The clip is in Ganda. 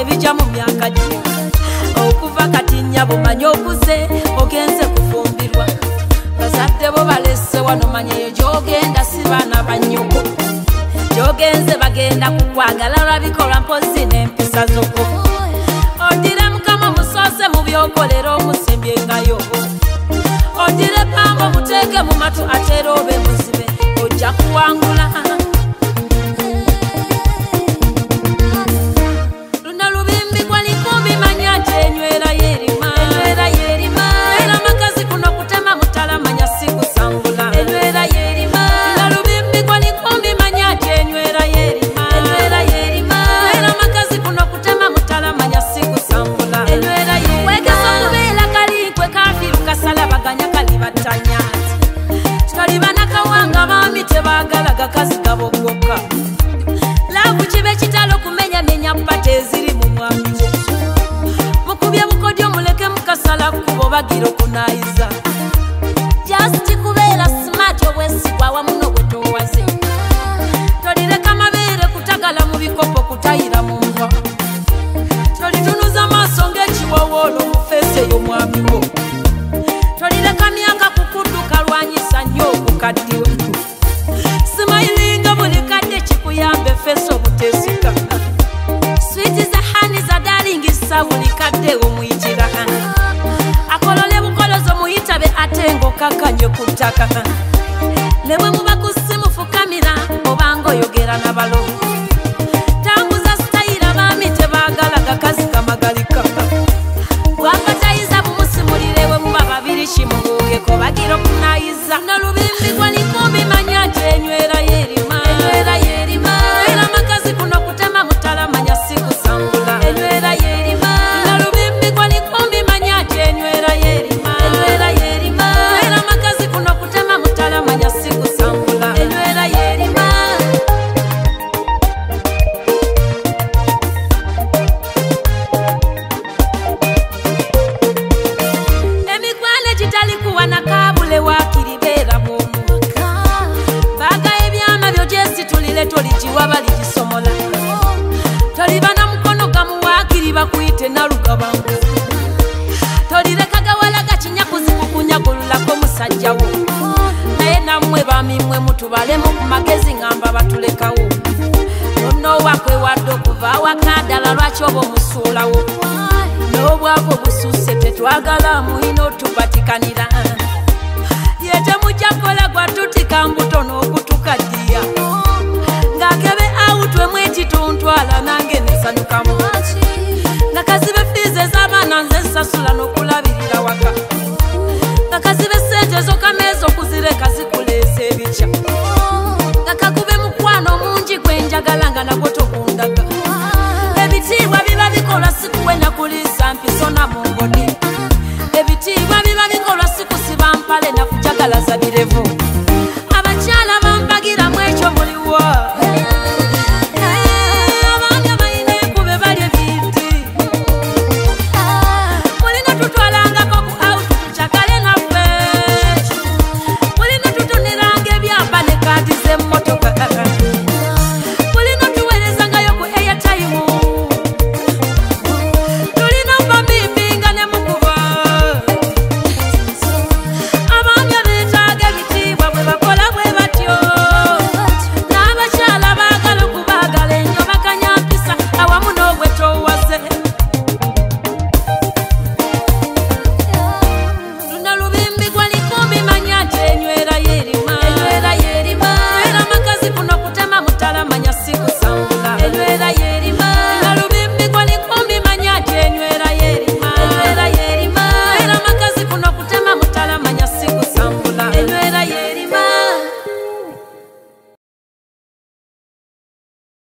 ebijja mu myaka gyo okuva kati nnya bumanyi okuze ogenze kufumbirwa. Bazadde bo balese wano manyeyo gyogenda si baana banyoko gyogenze bagenda kukwagala lwabikolwa mpozi n'empisa zoko odire mukama omusoose mu byokolera omusembyengayo odire pamba omuteeke mu matu ateera obe kumenyamenya pata eziri mu mwamiwo mukubye bukodyo muleke mukasala kubo bagira okunayiza ate ngaokakkanye ku ttaka. Ne bwe muba ku simu fukamira obanga oyogera na bamimwe mutubalemu ku magezi ngamba batulekawo. Nonowakwewadde okuva awakadala lwaki oba omusuulawo? N'obwavu obusuuse tetwagala mulina otupatikanira ye temujja kola gwatutika mbuto n'okutukaddiya. Ng'akebe awutwe mwekituntwala nange nesanukamu nga kazibe fiizi ez'abaana nze nsasula n'okulabirira mungi gwe njagala nga nagwo tokundaga. Ebitiibwa biba bikolwa sikuwe nakuliisa mpiso na mungoni. Ebitiibwa biba bikolwa sikusiba mpale nakujagala za